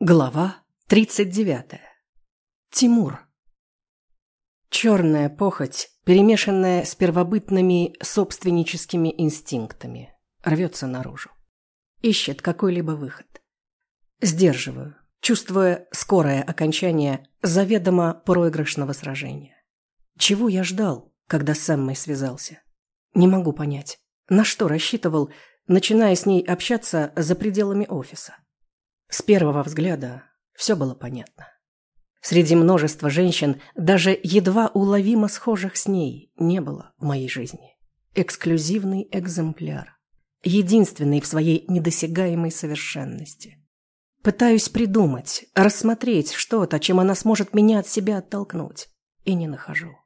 Глава 39. Тимур. Черная похоть, перемешанная с первобытными собственническими инстинктами, рвется наружу. Ищет какой-либо выход. Сдерживаю, чувствуя скорое окончание заведомо проигрышного сражения. Чего я ждал, когда с Эммой связался? Не могу понять, на что рассчитывал, начиная с ней общаться за пределами офиса. С первого взгляда все было понятно. Среди множества женщин, даже едва уловимо схожих с ней, не было в моей жизни. Эксклюзивный экземпляр. Единственный в своей недосягаемой совершенности. Пытаюсь придумать, рассмотреть что-то, чем она сможет меня от себя оттолкнуть. И не нахожу.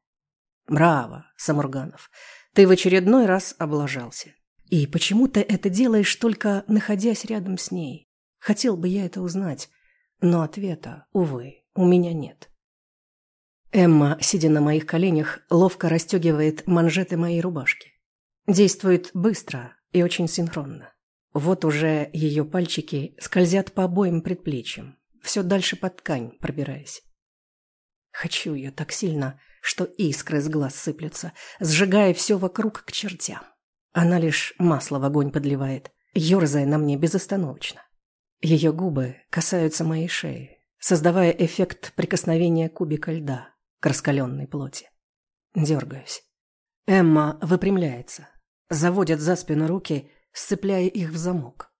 Браво, Самурганов. Ты в очередной раз облажался. И почему ты это делаешь, только находясь рядом с ней? Хотел бы я это узнать, но ответа, увы, у меня нет. Эмма, сидя на моих коленях, ловко расстегивает манжеты моей рубашки. Действует быстро и очень синхронно. Вот уже ее пальчики скользят по обоим предплечьям, все дальше под ткань пробираясь. Хочу ее так сильно, что искры с глаз сыплются, сжигая все вокруг к чертям. Она лишь масло в огонь подливает, ерзая на мне безостановочно. Ее губы касаются моей шеи, создавая эффект прикосновения кубика льда к раскаленной плоти. Дергаюсь. Эмма выпрямляется, заводит за спину руки, сцепляя их в замок.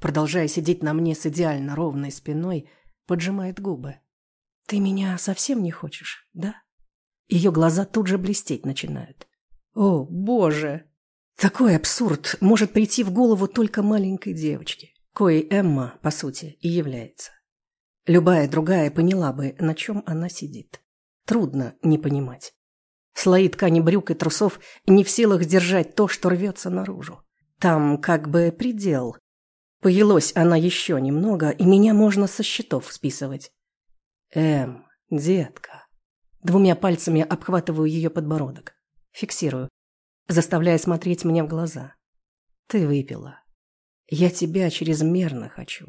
Продолжая сидеть на мне с идеально ровной спиной, поджимает губы. «Ты меня совсем не хочешь, да?» Ее глаза тут же блестеть начинают. «О, боже!» Такой абсурд может прийти в голову только маленькой девочке коей Эмма, по сути, и является. Любая другая поняла бы, на чем она сидит. Трудно не понимать. Слои ткани брюк и трусов не в силах сдержать то, что рвется наружу. Там как бы предел. Поелось она еще немного, и меня можно со счетов списывать. Эм, детка. Двумя пальцами обхватываю ее подбородок. Фиксирую, заставляя смотреть мне в глаза. Ты выпила. Я тебя чрезмерно хочу.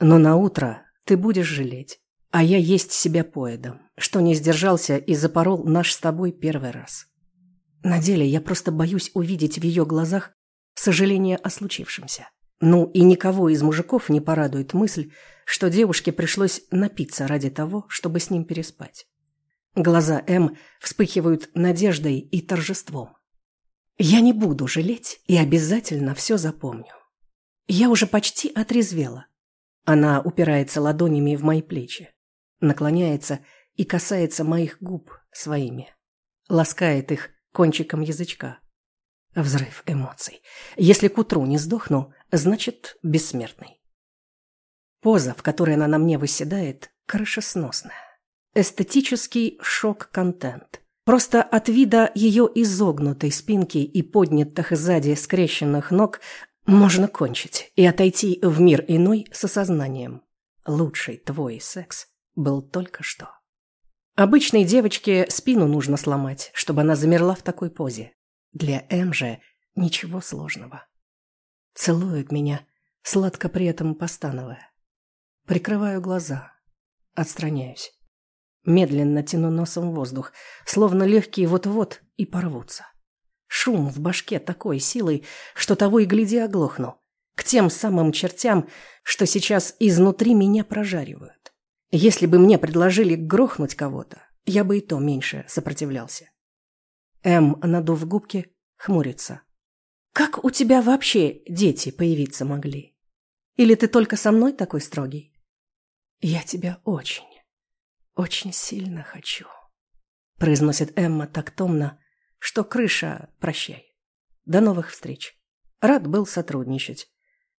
Но на утро ты будешь жалеть, а я есть себя поедом, что не сдержался и запорол наш с тобой первый раз. На деле я просто боюсь увидеть в ее глазах сожаление о случившемся. Ну и никого из мужиков не порадует мысль, что девушке пришлось напиться ради того, чтобы с ним переспать. Глаза М вспыхивают надеждой и торжеством. Я не буду жалеть и обязательно все запомню. Я уже почти отрезвела. Она упирается ладонями в мои плечи, наклоняется и касается моих губ своими. Ласкает их кончиком язычка. Взрыв эмоций. Если к утру не сдохну, значит, бессмертный. Поза, в которой она на мне выседает, крышесносная. Эстетический шок-контент. Просто от вида ее изогнутой спинки и поднятых сзади скрещенных ног можно кончить и отойти в мир иной с осознанием. Лучший твой секс был только что. Обычной девочке спину нужно сломать, чтобы она замерла в такой позе. Для М же ничего сложного. Целует меня, сладко при этом постановая. Прикрываю глаза. Отстраняюсь. Медленно тяну носом воздух, словно легкие вот-вот и порвутся. Шум в башке такой силой, что того и гляди оглохну. К тем самым чертям, что сейчас изнутри меня прожаривают. Если бы мне предложили грохнуть кого-то, я бы и то меньше сопротивлялся. М, надув губки, хмурится. «Как у тебя вообще дети появиться могли? Или ты только со мной такой строгий?» «Я тебя очень, очень сильно хочу», — произносит Эмма так томно, что крыша, прощай. До новых встреч. Рад был сотрудничать.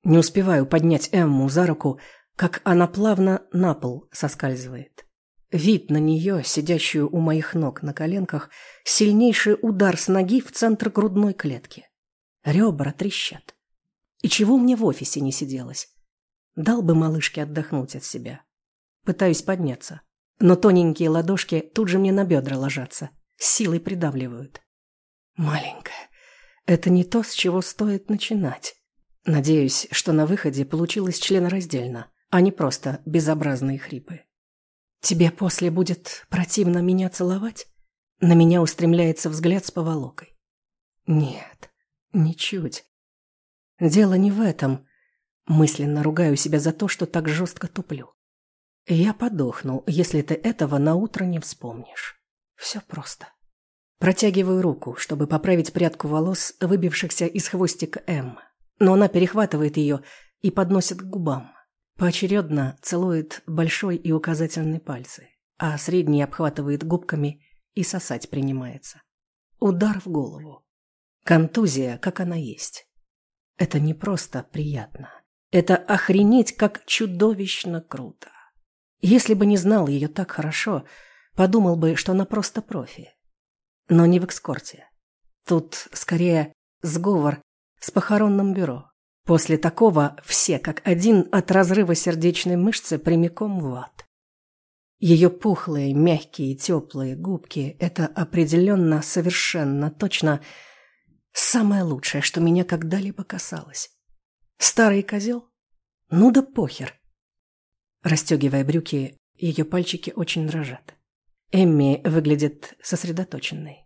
Не успеваю поднять Эмму за руку, как она плавно на пол соскальзывает. Вид на нее, сидящую у моих ног на коленках, сильнейший удар с ноги в центр грудной клетки. Ребра трещат. И чего мне в офисе не сиделось? Дал бы малышке отдохнуть от себя. Пытаюсь подняться, но тоненькие ладошки тут же мне на бедра ложатся, силой придавливают. Маленькая. Это не то, с чего стоит начинать. Надеюсь, что на выходе получилось членораздельно, а не просто безобразные хрипы. «Тебе после будет противно меня целовать?» На меня устремляется взгляд с поволокой. «Нет, ничуть. Дело не в этом. Мысленно ругаю себя за то, что так жестко туплю. Я подохну, если ты этого на утро не вспомнишь. Все просто. Протягиваю руку, чтобы поправить прядку волос, выбившихся из хвостика М. Но она перехватывает ее и подносит к губам. Поочередно целует большой и указательный пальцы, а средний обхватывает губками и сосать принимается. Удар в голову. Контузия, как она есть. Это не просто приятно. Это охренеть как чудовищно круто. Если бы не знал ее так хорошо, подумал бы, что она просто профи. Но не в экскорте. Тут скорее сговор с похоронным бюро. После такого все как один от разрыва сердечной мышцы прямиком в ад. Ее пухлые, мягкие, теплые губки – это определенно, совершенно точно самое лучшее, что меня когда-либо касалось. Старый козел? Ну да похер. Расстегивая брюки, ее пальчики очень дрожат. Эмми выглядит сосредоточенной.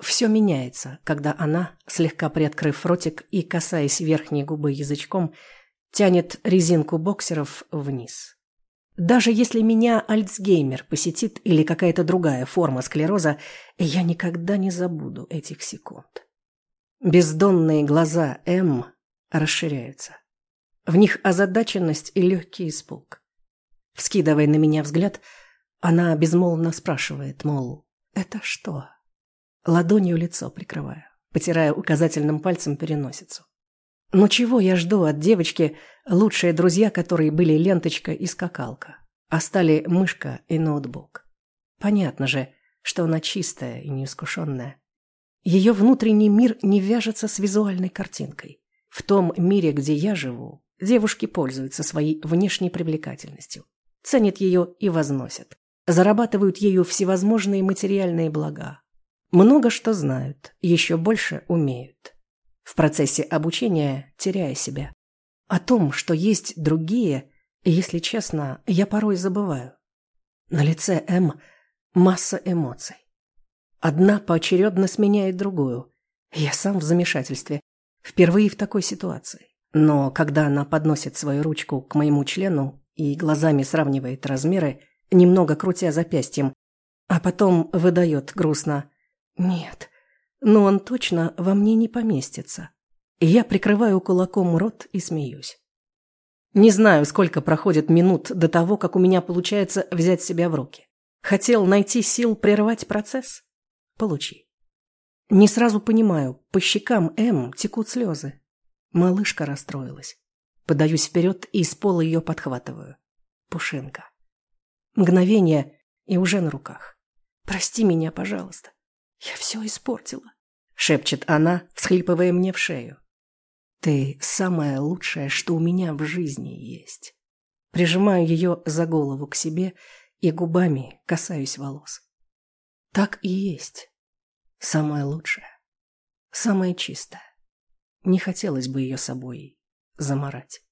Все меняется, когда она, слегка приоткрыв ротик и касаясь верхней губы язычком, тянет резинку боксеров вниз. Даже если меня Альцгеймер посетит или какая-то другая форма склероза, я никогда не забуду этих секунд. Бездонные глаза М расширяются. В них озадаченность и легкий испуг. Вскидывая на меня взгляд, она безмолвно спрашивает, мол, «Это что?» Ладонью лицо прикрываю, потирая указательным пальцем переносицу. Но чего я жду от девочки, лучшие друзья которой были ленточка и скакалка, а стали мышка и ноутбук? Понятно же, что она чистая и неискушенная. Ее внутренний мир не вяжется с визуальной картинкой. В том мире, где я живу, девушки пользуются своей внешней привлекательностью, ценят ее и возносят, зарабатывают ею всевозможные материальные блага. Много что знают, еще больше умеют в процессе обучения теряя себя. О том, что есть другие, если честно, я порой забываю. На лице М масса эмоций. Одна поочередно сменяет другую. Я сам в замешательстве. Впервые в такой ситуации. Но когда она подносит свою ручку к моему члену и глазами сравнивает размеры, немного крутя запястьем, а потом выдает грустно «Нет, но он точно во мне не поместится. Я прикрываю кулаком рот и смеюсь. Не знаю, сколько проходит минут до того, как у меня получается взять себя в руки. Хотел найти сил прервать процесс? Получи. Не сразу понимаю, по щекам М текут слезы. Малышка расстроилась. Подаюсь вперед и с пола ее подхватываю. Пушинка. Мгновение и уже на руках. Прости меня, пожалуйста. «Я все испортила», — шепчет она, всхлипывая мне в шею. «Ты самое лучшее, что у меня в жизни есть». Прижимаю ее за голову к себе и губами касаюсь волос. Так и есть. Самое лучшее. Самое чистое. Не хотелось бы ее собой заморать.